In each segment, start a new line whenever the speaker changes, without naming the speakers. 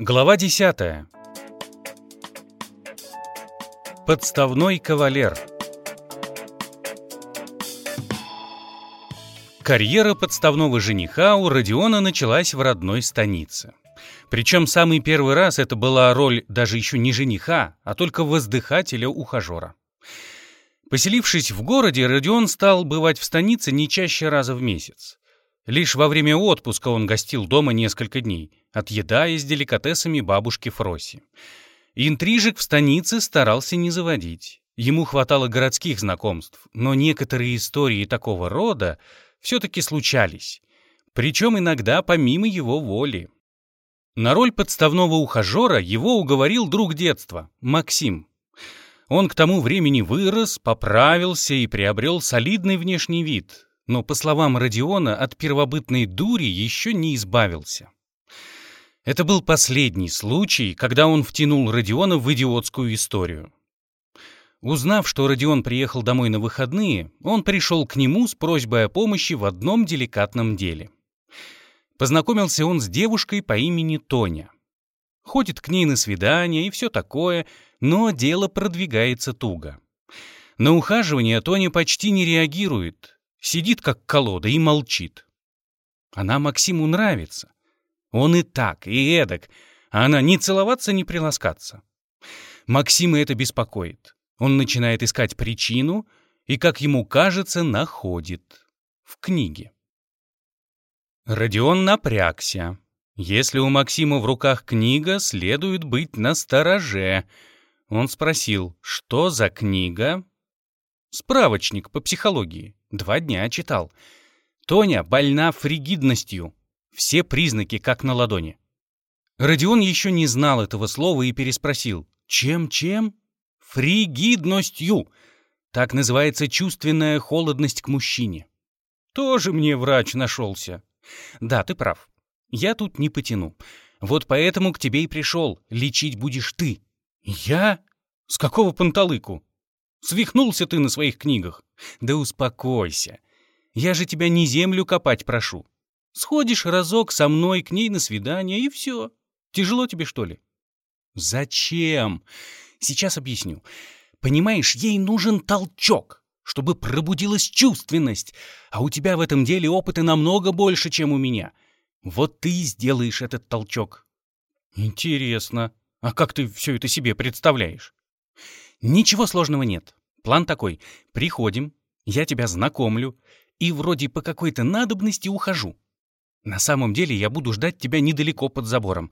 Глава 10. Подставной кавалер. Карьера подставного жениха у Родиона началась в родной станице. Причем самый первый раз это была роль даже еще не жениха, а только воздыхателя-ухажера. Поселившись в городе, Родион стал бывать в станице не чаще раза в месяц. Лишь во время отпуска он гостил дома несколько дней, отъедаясь деликатесами бабушки Фроси. Интрижек в станице старался не заводить. Ему хватало городских знакомств, но некоторые истории такого рода все-таки случались, причем иногда помимо его воли. На роль подставного ухажера его уговорил друг детства, Максим. Он к тому времени вырос, поправился и приобрел солидный внешний вид, но, по словам Родиона, от первобытной дури еще не избавился. Это был последний случай, когда он втянул Родиона в идиотскую историю. Узнав, что Родион приехал домой на выходные, он пришел к нему с просьбой о помощи в одном деликатном деле. Познакомился он с девушкой по имени Тоня. Ходит к ней на свидание и все такое, но дело продвигается туго. На ухаживание Тоня почти не реагирует, Сидит как колода и молчит. Она Максиму нравится. Он и так, и эдак, а она ни целоваться, ни приласкаться. Максима это беспокоит. Он начинает искать причину и, как ему кажется, находит. В книге. Родион напрягся. Если у Максима в руках книга, следует быть настороже. Он спросил, что за книга? Справочник по психологии. Два дня читал. Тоня больна фригидностью. Все признаки как на ладони. Родион еще не знал этого слова и переспросил. Чем-чем? Фригидностью. Так называется чувственная холодность к мужчине. Тоже мне врач нашелся. Да, ты прав. Я тут не потяну. Вот поэтому к тебе и пришел. Лечить будешь ты. Я? С какого панталыку? Свихнулся ты на своих книгах. Да успокойся. Я же тебя не землю копать прошу. Сходишь разок со мной к ней на свидание, и все. Тяжело тебе, что ли? Зачем? Сейчас объясню. Понимаешь, ей нужен толчок, чтобы пробудилась чувственность, а у тебя в этом деле опыта намного больше, чем у меня. Вот ты и сделаешь этот толчок. Интересно. А как ты все это себе представляешь? Ничего сложного нет. План такой. Приходим, я тебя знакомлю и вроде по какой-то надобности ухожу. На самом деле я буду ждать тебя недалеко под забором.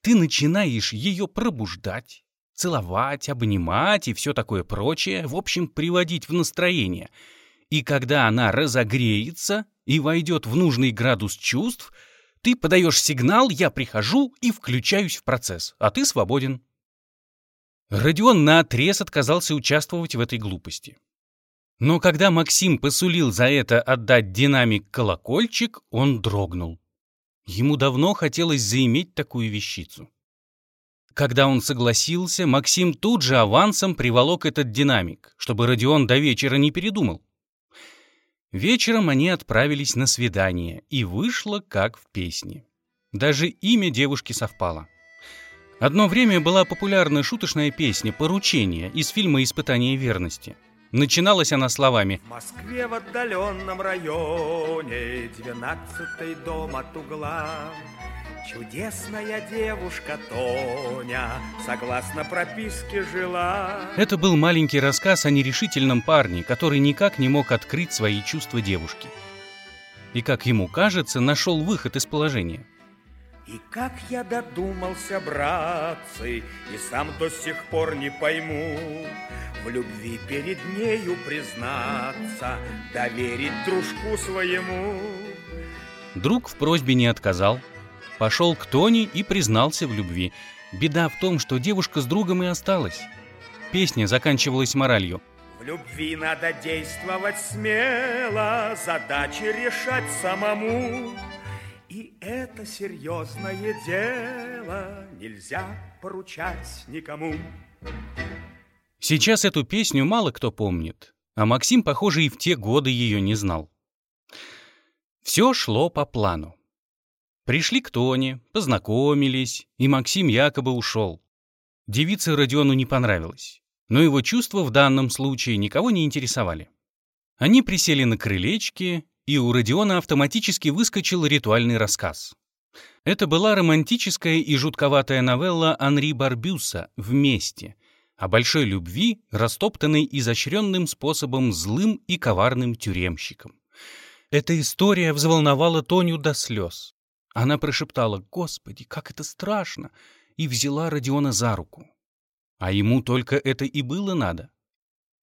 Ты начинаешь ее пробуждать, целовать, обнимать и все такое прочее, в общем, приводить в настроение. И когда она разогреется и войдет в нужный градус чувств, ты подаешь сигнал, я прихожу и включаюсь в процесс, а ты свободен. Родион наотрез отказался участвовать в этой глупости. Но когда Максим посулил за это отдать динамик-колокольчик, он дрогнул. Ему давно хотелось заиметь такую вещицу. Когда он согласился, Максим тут же авансом приволок этот динамик, чтобы Родион до вечера не передумал. Вечером они отправились на свидание, и вышло как в песне. Даже имя девушки совпало. Одно время была популярна шуточная песня «Поручение» из фильма «Испытание верности». Начиналась она словами
В Москве в отдаленном районе Двенадцатый дом от угла Чудесная девушка Тоня Согласно прописке жила
Это был маленький рассказ о нерешительном парне, который никак не мог открыть свои чувства девушке. И, как ему кажется, нашел выход из положения.
И как я додумался, братцы, и сам до сих пор не пойму, В любви перед нею признаться, доверить дружку своему.
Друг в просьбе не отказал, пошел к Тони и признался в любви. Беда в том, что девушка с другом и осталась. Песня заканчивалась моралью.
В любви надо действовать смело, задачи решать самому. И это серьезное дело нельзя поручать никому.
Сейчас эту песню мало кто помнит, а Максим, похоже, и в те годы ее не знал. Все шло по плану. Пришли к Тоне, познакомились, и Максим якобы ушел. Девице Родиону не понравилось, но его чувства в данном случае никого не интересовали. Они присели на крылечке, и у Родиона автоматически выскочил ритуальный рассказ. Это была романтическая и жутковатая новелла Анри Барбюса «Вместе», о большой любви, растоптанной изощренным способом злым и коварным тюремщиком. Эта история взволновала Тоню до слез. Она прошептала «Господи, как это страшно!» и взяла Родиона за руку. А ему только это и было надо.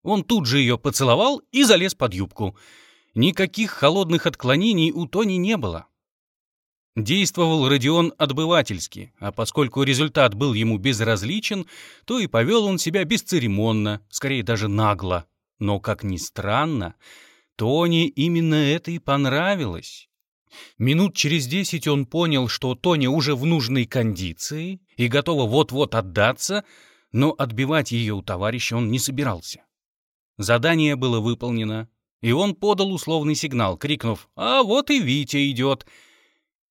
Он тут же ее поцеловал и залез под юбку. Никаких холодных отклонений у Тони не было. Действовал Родион отбывательски, а поскольку результат был ему безразличен, то и повел он себя бесцеремонно, скорее даже нагло. Но, как ни странно, Тони именно это и понравилось. Минут через десять он понял, что Тони уже в нужной кондиции и готова вот-вот отдаться, но отбивать ее у товарища он не собирался. Задание было выполнено, и он подал условный сигнал, крикнув «А вот и Витя идет!»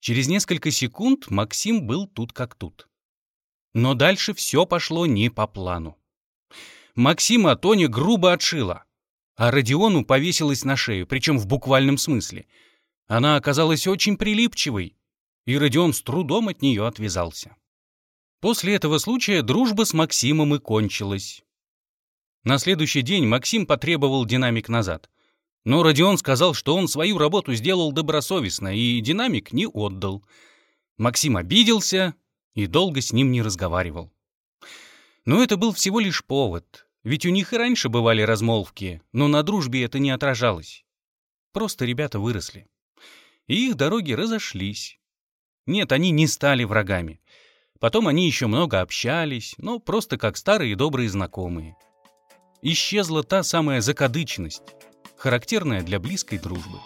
Через несколько секунд Максим был тут как тут. Но дальше все пошло не по плану. Максима Тони грубо отшила, а Родиону повесилась на шею, причем в буквальном смысле. Она оказалась очень прилипчивой, и Родион с трудом от нее отвязался. После этого случая дружба с Максимом и кончилась. На следующий день Максим потребовал динамик назад. Но Родион сказал, что он свою работу сделал добросовестно и динамик не отдал. Максим обиделся и долго с ним не разговаривал. Но это был всего лишь повод, ведь у них и раньше бывали размолвки, но на дружбе это не отражалось. Просто ребята выросли. И их дороги разошлись. Нет, они не стали врагами. Потом они еще много общались, но просто как старые добрые знакомые. Исчезла та самая закадычность, характерная для близкой дружбы.